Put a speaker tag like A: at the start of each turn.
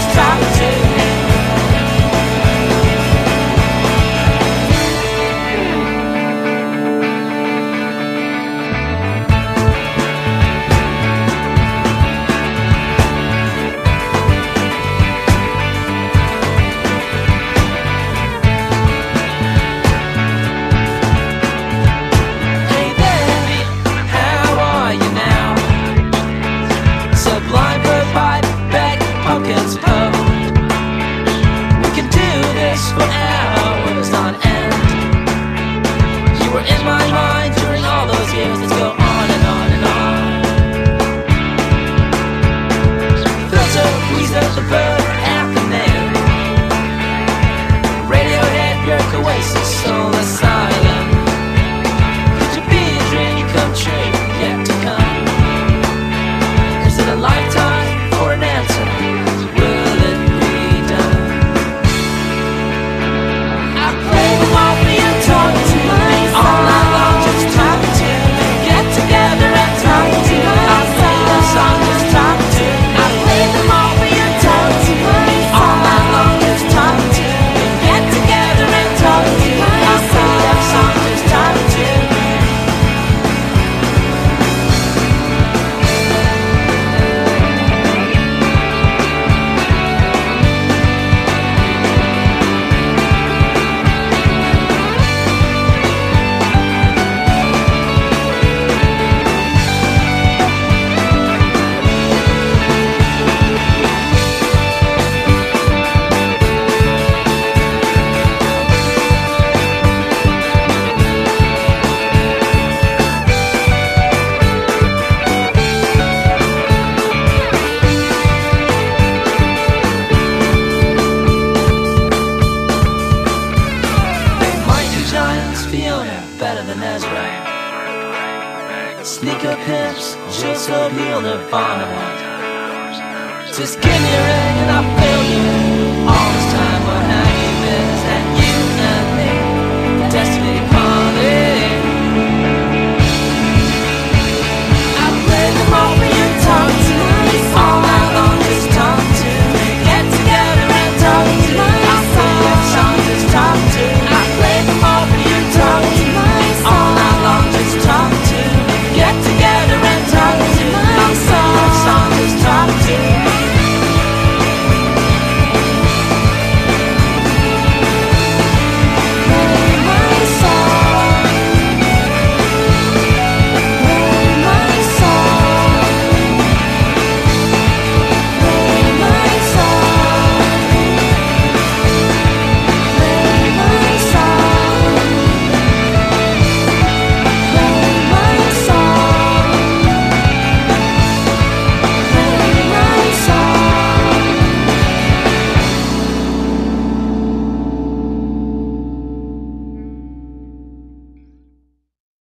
A: stop to the Nazarite. Sneaker pimps, just up, on the nirvana. Just give me a ring and I'll